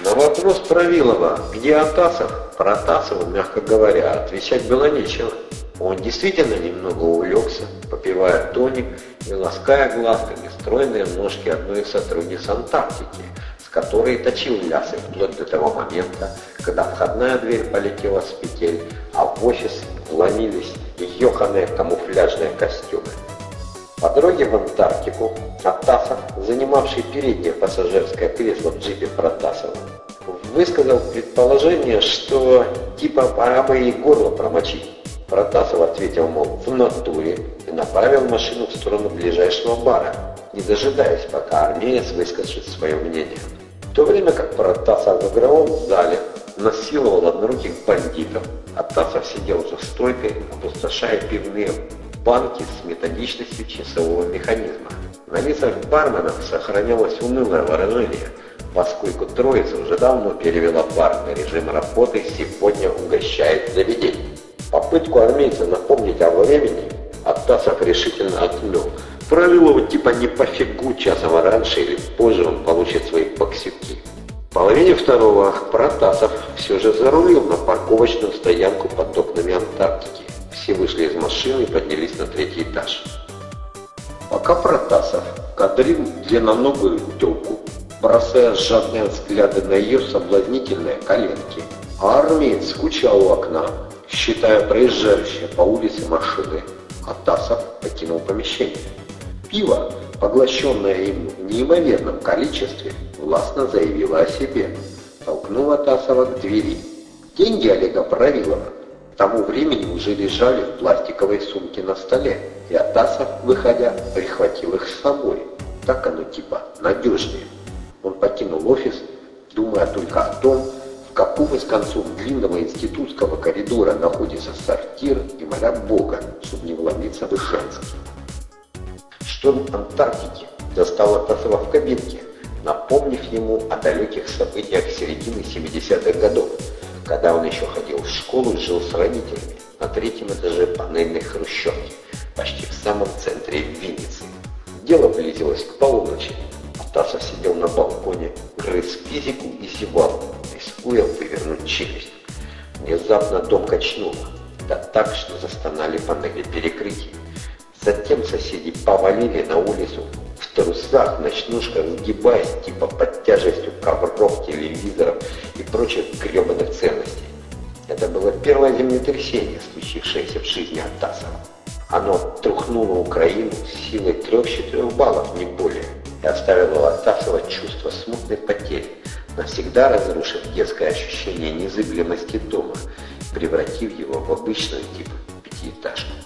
На вопрос Правилова, где Атасов, Протасову, мягко говоря, отвечать было нечего. Он действительно немного увлекся, попивая тоник и лаская глазками стройные ножки одной из сотрудниц Антарктики, с которой точил лясы вплоть до того момента, когда входная дверь полетела с петель, а в офис вломились ёханые камуфляжные костюмы. По дороге в Антарктику Атасов, занимавший переднее пассажирское кресло в джипе Протасова, высказал предположение, что типа пора бы и горло промочить. Протасов ответил, мол, в натуре, и направил машину в сторону ближайшего бара, не дожидаясь, пока армеец выскажет свое мнение. В то время как Протасов в игровом зале насиловал одноруких бандитов, а сидел за стойкой, опустошая пивные банки с методичностью часового механизма. На лицах барменов сохранялось унылое выражение, поскольку троица уже давно перевела бар на режим работы «Сегодня угощает заведение». Попытку армейца напомнить о времени Атасов решительно отмел. Правилову типа не пофигу, часом раньше или позже он получит свои боксюки. В половине второго Протасов все же зарулил на парковочную стоянку под окнами Антарктики. Все вышли из машины и поднялись на третий этаж. Пока Протасов кадрил длинноногую тёлку, бросая жадные взгляды на ее соблазнительные коленки, а армеец скучал у окна, считая проезжающие по улице машины, а Тасов покинул помещение. Пиво, поглощенное им в неимоверном количестве, властно заявила о себе, толкнула Тасова к двери. Деньги Олега Правилова к тому времени уже лежали в пластиковой сумке на столе, и Атасов, выходя, прихватил их с собой. Так оно типа надежнее. Он покинул офис, думая только о том, в каком из концов длинного институтского коридора находится сортир и моля Бога, чтобы не вломиться в Ишенский. Шторм Антарктики застал Атасова в кабинке, напомнив ему о далеких событиях середины 70-х годов, когда он еще ходил в школу и жил с родителями на третьем этаже панельной хрущевки, почти в самом центре Винницы. Дело близилось к полуночи. Атасов сидел на балконе, грыз физику и зевал, рискуя вывернуть челюсть. Внезапно дом качнуло, да так, что застонали панели перекрытий. Затем соседи повалили на улицу трусах, ночнушках, сгибаясь типа под тяжестью ковров, телевизоров и прочих гребаных ценностей. Это было первое землетрясение, случившееся в жизни Атасова. Оно трухнуло Украину с силой трех-четырех баллов, не более, и оставило у Атасова чувство смутной потери, навсегда разрушив детское ощущение незыблемости дома, превратив его в обычную тип пятиэтажку.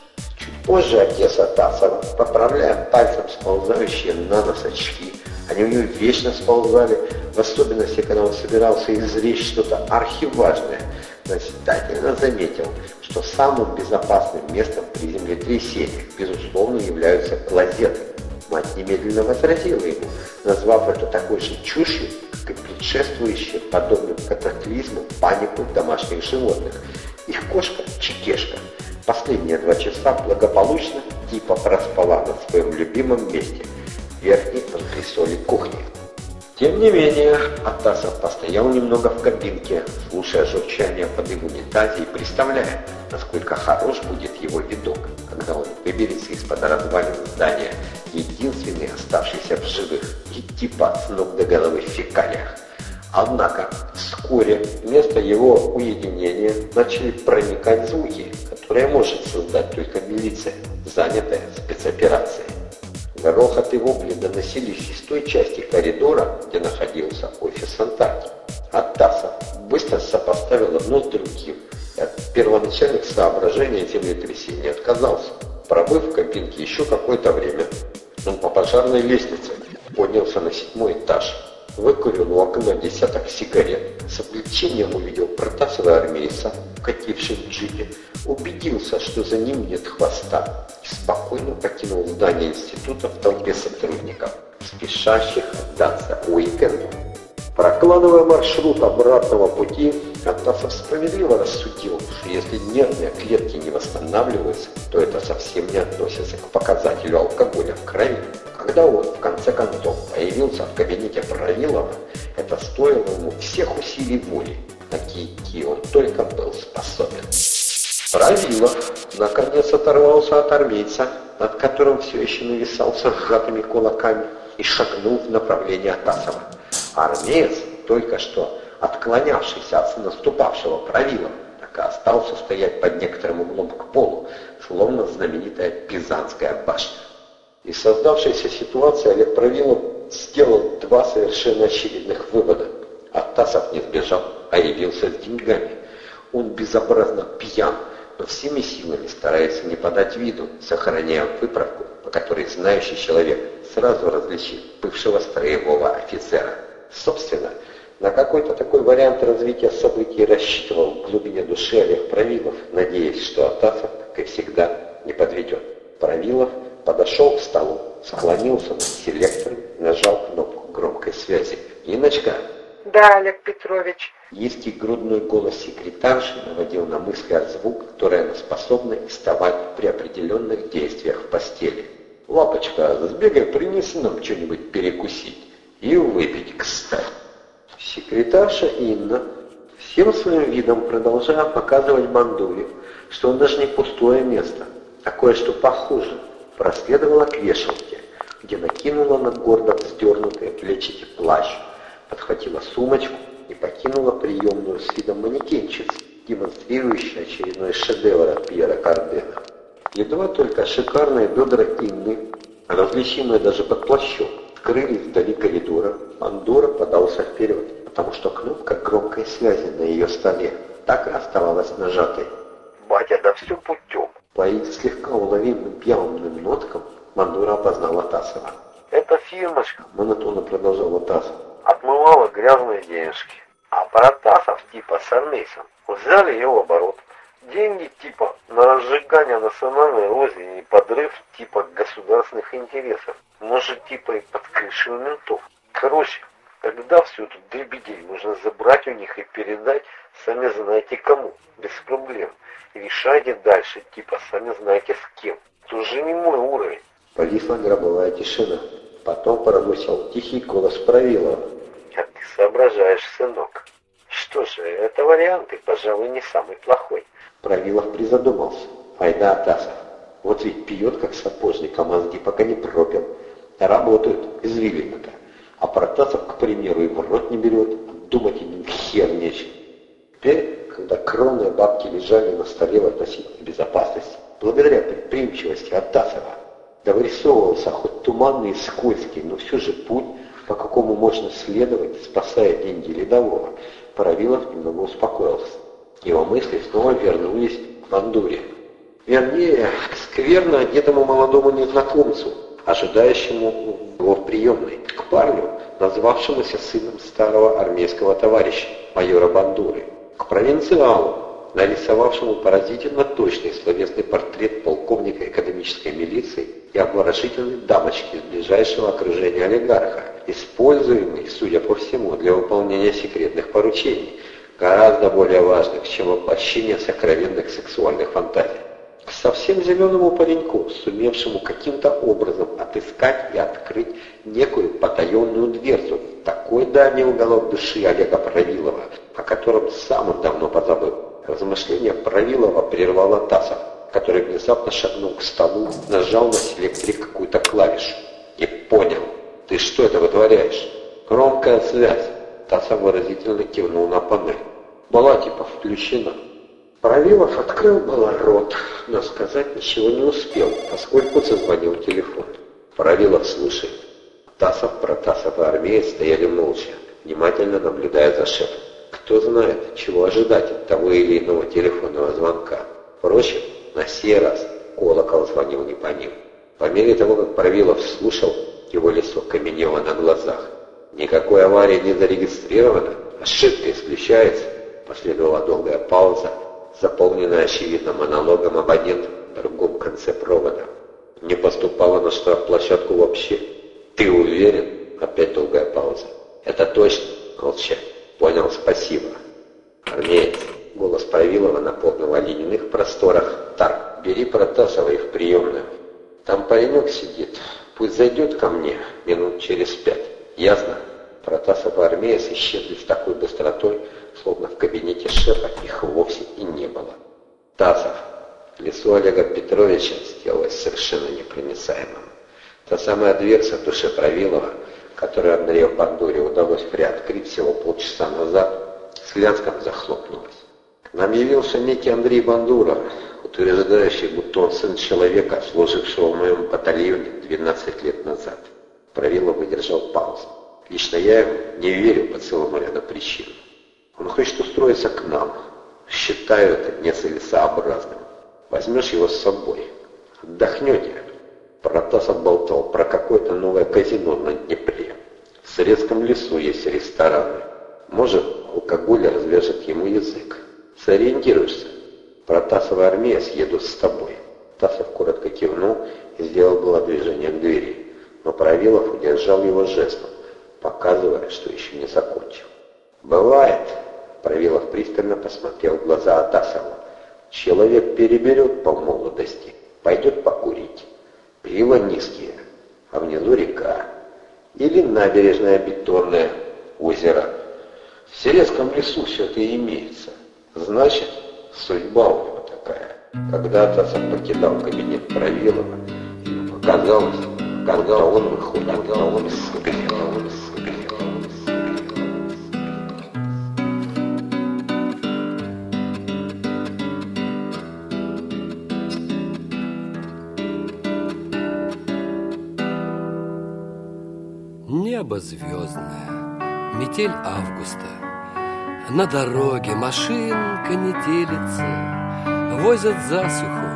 Позже отец Атасова, поправляя пальцем сползающие на нос очки, они у него вечно сползали, в особенности, когда он собирался изречь что-то архиважное, назидательно заметил, что самым безопасным местом при землетрясениях, безусловно, являются клозеты. Мать немедленно возразила ему, назвав это такой же чушью, как и предшествующее подобным катаклизмам панику домашних животных. Их кошка Чикешка Последние два часа благополучно типа проспала на своем любимом месте – верхней антресоли кухни. Тем не менее, Атасов постоял немного в кабинке, слушая журчание воды в унитазе и представляя, насколько хорош будет его видок, когда он выберется из-под развалин здания, единственный оставшийся в живых, и типа с ног до головы в фекалиях. Однако вскоре вместо его уединения начали проникать звуки, которые может создать только милиция, занятая спецоперацией. Грохот и вопли доносились из той части коридора, где находился офис Антарки. Аттаса быстро сопоставил одно с другим и от первоначальных соображений землетрясения отказался. Пробыв в кабинке еще какое-то время, он по пожарной лестнице поднялся на седьмой этаж выкурил у окна десяток сигарет, с облегчением увидел Протасова армейца, кативший в джипе, убедился, что за ним нет хвоста, и спокойно покинул здание института в толпе сотрудников, спешащих отдаться уикенду. Прокладывая маршрут обратного пути, Атасов справедливо рассудил, что если нервные клетки не восстанавливаются, то это совсем не относится к показателю алкоголя в крови. Когда он, в конце концов, появился в кабинете Правилова, это стоило ему всех усилий воли, на какие он только был способен. Правилов наконец оторвался от армейца, над которым все еще нависал со сжатыми кулаками, и шагнул в направлении Атасова. Армеец, только что отклонявшийся от наступавшего правила, так и остался стоять под некоторым углом к полу, словно знаменитая Пизанская башня. Из создавшейся ситуации Олег Правилов сделал два совершенно очевидных вывода. Атасов не сбежал, а явился с деньгами. Он безобразно пьян, но всеми силами старается не подать виду, сохраняя выправку, по которой знающий человек сразу различит бывшего строевого офицера. Собственно, на какой-то такой вариант развития событий рассчитывал в глубине души Олег Правилов, надеясь, что Атасов, как и всегда, не подведет. Правилов подошел к столу, склонился над селектором, нажал кнопку громкой связи. «Иночка!» «Да, Олег Петрович». Низкий грудной голос секретарши наводил на мысли о звук, который она способна издавать при определенных действиях в постели. «Лапочка, сбегай, принеси нам что-нибудь перекусить и выпить, кстати». Секретарша Инна всем своим видом продолжая показывать Бандуре, что он даже не пустое место, а кое-что похуже, проследовала к вешалке, где накинула на гордо вздернутые плечики плащ, подхватила сумочку и покинула приемную с видом манекенщицы, демонстрирующей очередной шедевр от Пьера Кардена. Едва только шикарные бедра Инны, различимые даже под плащом, скрылись вдали коридора, Андора подался вперед, потому что кнопка громкой связи на ее столе так и оставалась нажатой. «Батя, да все путем!» По их слегка уловимым пьяным ноткам Мандура опознала Тасова. «Это фирмочка», — монотонно продолжал Тасов. «Отмывала грязные денежки. А Протасов типа с армейцем взяли ее в оборот. Деньги типа на разжигание национальной розни и подрыв типа государственных интересов. Может типа и под крышей ментов. Короче, когда всю эту дребедень можно забрать у них и передать, сами знаете кому, без проблем. Решайте дальше, типа сами знаете с кем. Это уже не мой уровень. Повисла гробовая тишина. Потом промысел тихий голос Правилова. А ты соображаешь, сынок. Что же, это вариант, и, пожалуй, не самый плохой. Правилов призадумался. Айда Атасов. Вот ведь пьет, как сапожник, а мозги пока не пропил. Работают, извилины-то. А Протасов, к примеру, и в рот не берет. Думать им хер нечем. Теперь, когда кровные бабки лежали на столе в относительной безопасности, благодаря предприимчивости Атасова, да хоть туманный и скользкий, но все же путь, по какому можно следовать, спасая деньги ледового, Паравилов немного успокоился. Его мысли снова вернулись к Бандуре. Вернее, скверно одетому молодому незнакомцу, ожидающему его в приемной, к парню, назвавшемуся сыном старого армейского товарища, майора Бандуры, к провинциалу, нарисовавшему поразительно точный словесный портрет полковника экономической милиции и обворожительной дамочки из ближайшего окружения олигарха, используемый, судя по всему, для выполнения секретных поручений, гораздо более важных, чем воплощение сокровенных сексуальных фантазий к совсем зеленому пареньку, сумевшему каким-то образом отыскать и открыть некую потаенную дверцу в такой дальний уголок души Олега Правилова, о котором сам он давно позабыл. Размышление Правилова прервало Тасов, который внезапно шагнул к столу, нажал на селекторе какую-то клавишу. И понял. Ты что это вытворяешь? Громкая связь. Тасов выразительно кивнул на панель. Была типа включена. Правилов открыл было рот, но сказать ничего не успел, поскольку зазвонил телефон. Правилов слушает. Тасов, Протасов и армеец стояли молча, внимательно наблюдая за шефом. Кто знает, чего ожидать от того или иного телефонного звонка. Впрочем, на сей раз колокол звонил не по ним. По мере того, как Правилов слушал, его лицо каменело на глазах. Никакой аварии не зарегистрировано, ошибка исключается. Последовала долгая пауза, заполненная очевидно монологом абонент на другом конце провода. Не поступало на штрафплощадку вообще. Ты уверен? Опять долгая пауза. Это точно? молчать. Понял, спасибо. Армеец. Голос Правилова наполнил о ледяных просторах. Так, бери Протасова их в приемную. Там паренек сидит. Пусть зайдет ко мне минут через пять. Ясно? Протасов и армеец исчезли с такой быстротой, словно в кабинете шефа их вовсе и не было. Тасов. Лицо Олега Петровича сделалось совершенно непроницаемым. Та самая дверца в душе Правилова, которую Андрею Бандуре удалось приоткрыть всего полчаса назад, с лязгом захлопнулась. Нам явился некий Андрей Бандура, утверждающий, будто он сын человека, служившего в моем батальоне 12 лет назад. Правилов выдержал паузу. Лично я ему не верю по целому ряду причин. Он хочет устроиться к нам. Считаю это нецелесообразным. Возьмешь его с собой. Отдохнете. Протасов болтал про какое-то новое казино на Днепре. В Советском лесу есть рестораны. Может, алкоголь развяжет ему язык. Сориентируешься. Протасов и армия съедут с тобой. Тасов коротко кивнул и сделал было движение к двери. Но Правилов удержал его жестом, показывая, что еще не закончил. «Бывает», — Правилов пристально посмотрел в глаза Атасова, «человек переберет по молодости, пойдет покурить. Пиво низкие, а внизу река. Или набережное бетонное озеро. В Серецком лесу все это имеется. Значит, судьба у него такая. Когда Атасов покидал кабинет Правилова, ему показалось, когда он выходит, когда он из кабинета, Небо звездное, метель августа. На дороге машинка не телится, Возят засуху,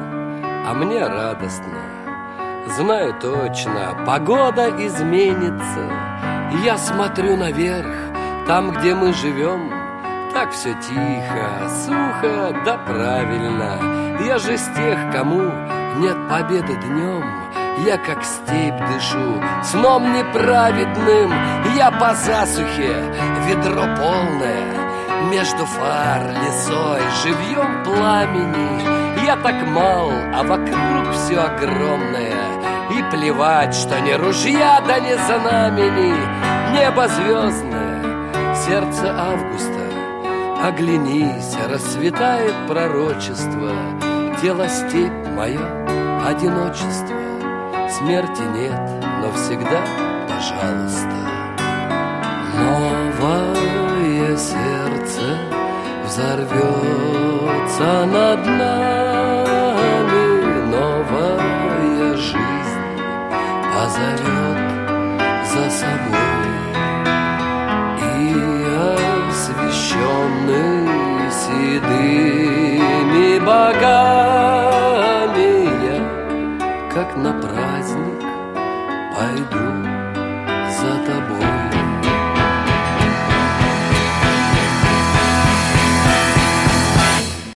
а мне радостно. Знаю точно, погода изменится. Я смотрю наверх, там, где мы живем, Так все тихо, сухо, да правильно. Я же с тех, кому нет победы днем, я как степь дышу, сном неправедным Я по засухе, ведро полное Между фар, лесой, живьем пламени. Я так мал, а вокруг все огромное И плевать, что ни ружья, да ни знамени. Небо звездное, сердце августа Оглянись, расцветает пророчество Тело степь мое, одиночество Смерти нет, но всегда, пожалуйста. Новое сердце взорвется над нами, новая жизнь позовет за собой.